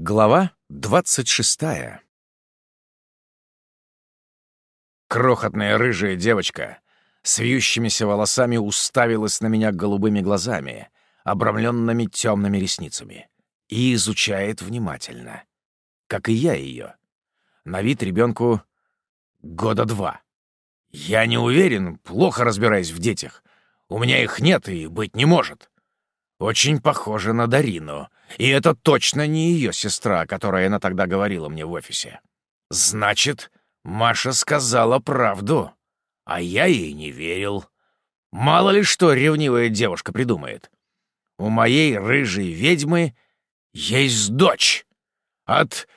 Глава двадцать шестая Крохотная рыжая девочка с вьющимися волосами уставилась на меня голубыми глазами, обрамленными темными ресницами, и изучает внимательно, как и я ее. На вид ребенку года два. Я не уверен, плохо разбираюсь в детях. У меня их нет и быть не может. Очень похоже на Дарину. И это точно не ее сестра, о которой она тогда говорила мне в офисе. Значит, Маша сказала правду. А я ей не верил. Мало ли что ревнивая девушка придумает. У моей рыжей ведьмы есть дочь. От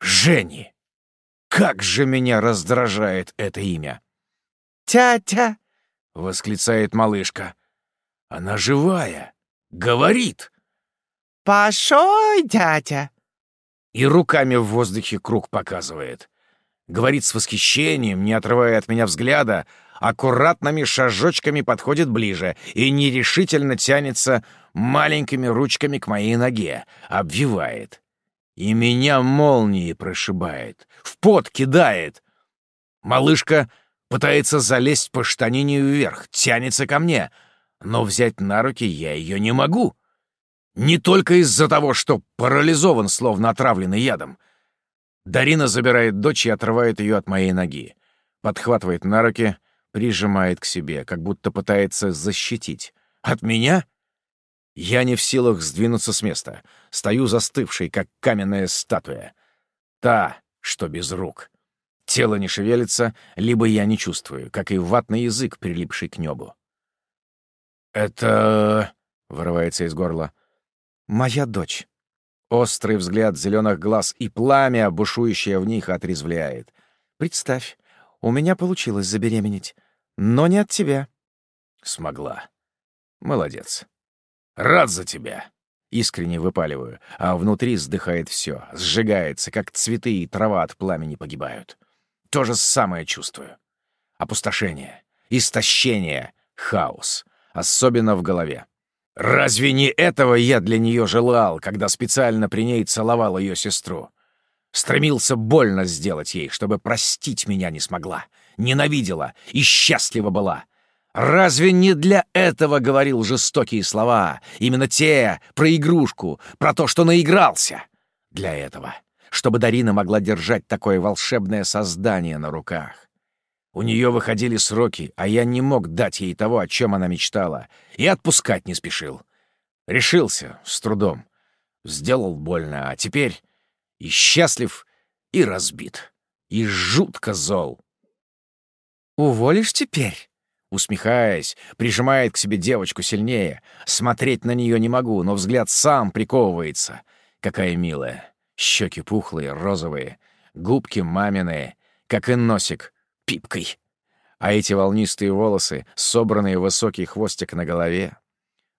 Жени. Как же меня раздражает это имя. «Тятя!» — восклицает малышка. «Она живая!» Говорит. «Пошой, дядя!» И руками в воздухе круг показывает. Говорит с восхищением, не отрывая от меня взгляда, аккуратными шажочками подходит ближе и нерешительно тянется маленькими ручками к моей ноге, обвивает. И меня молнией прошибает, в пот кидает. Малышка пытается залезть по штанине вверх, тянется ко мне — но взять на руки я ее не могу. Не только из-за того, что парализован, словно отравленный ядом. Дарина забирает дочь и отрывает ее от моей ноги. Подхватывает на руки, прижимает к себе, как будто пытается защитить. От меня? Я не в силах сдвинуться с места. Стою застывший, как каменная статуя. Та, что без рук. Тело не шевелится, либо я не чувствую, как и ватный язык, прилипший к небу. «Это...» — вырывается из горла. «Моя дочь». Острый взгляд зеленых глаз и пламя, бушующее в них, отрезвляет. «Представь, у меня получилось забеременеть, но не от тебя». «Смогла. Молодец. Рад за тебя». Искренне выпаливаю, а внутри сдыхает все, сжигается, как цветы и трава от пламени погибают. То же самое чувствую. Опустошение, истощение, хаос — особенно в голове. Разве не этого я для нее желал, когда специально при ней целовал ее сестру? Стремился больно сделать ей, чтобы простить меня не смогла, ненавидела и счастлива была. Разве не для этого говорил жестокие слова, именно те, про игрушку, про то, что наигрался? Для этого, чтобы Дарина могла держать такое волшебное создание на руках. У нее выходили сроки, а я не мог дать ей того, о чем она мечтала, и отпускать не спешил. Решился с трудом. Сделал больно, а теперь и счастлив, и разбит, и жутко зол. «Уволишь теперь?» Усмехаясь, прижимает к себе девочку сильнее. Смотреть на нее не могу, но взгляд сам приковывается. Какая милая. Щеки пухлые, розовые, губки маминые, как и носик пипкой. А эти волнистые волосы, собранные в высокий хвостик на голове,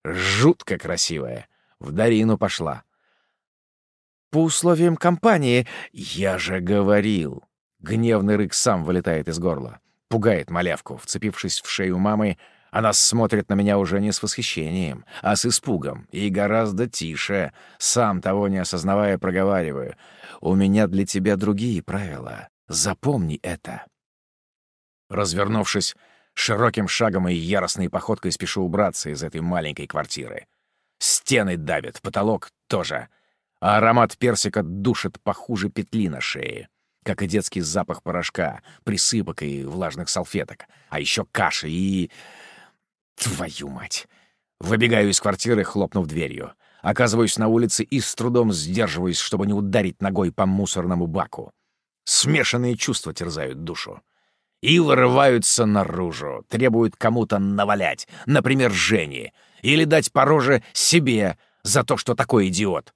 жутко красивая, в Дарину пошла. По условиям компании, я же говорил. Гневный рык сам вылетает из горла. Пугает малявку. Вцепившись в шею мамы, она смотрит на меня уже не с восхищением, а с испугом. И гораздо тише, сам того не осознавая, проговариваю. «У меня для тебя другие правила. Запомни это». Развернувшись, широким шагом и яростной походкой спешу убраться из этой маленькой квартиры. Стены давят, потолок тоже. А аромат персика душит похуже петли на шее, как и детский запах порошка, присыпок и влажных салфеток, а еще каши и... Твою мать! Выбегаю из квартиры, хлопнув дверью. Оказываюсь на улице и с трудом сдерживаюсь, чтобы не ударить ногой по мусорному баку. Смешанные чувства терзают душу и вырываются наружу, требуют кому-то навалять, например, Жене, или дать по роже себе за то, что такой идиот.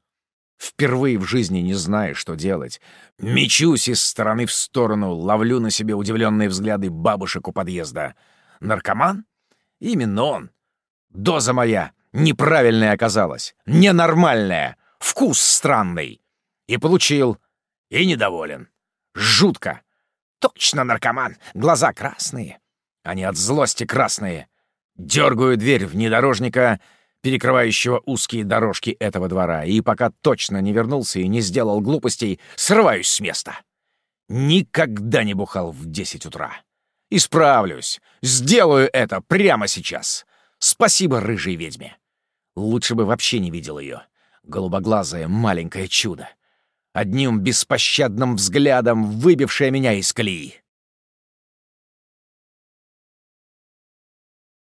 Впервые в жизни не знаю, что делать. Мечусь из стороны в сторону, ловлю на себе удивленные взгляды бабушек у подъезда. Наркоман? Именно он. Доза моя неправильная оказалась, ненормальная, вкус странный. И получил, и недоволен. Жутко. Точно наркоман. Глаза красные. Они от злости красные. Дергаю дверь внедорожника, перекрывающего узкие дорожки этого двора, и пока точно не вернулся и не сделал глупостей, срываюсь с места. Никогда не бухал в десять утра. Исправлюсь. Сделаю это прямо сейчас. Спасибо рыжей ведьме. Лучше бы вообще не видел ее. Голубоглазое маленькое чудо. Одним беспощадным взглядом выбившее меня из колеи.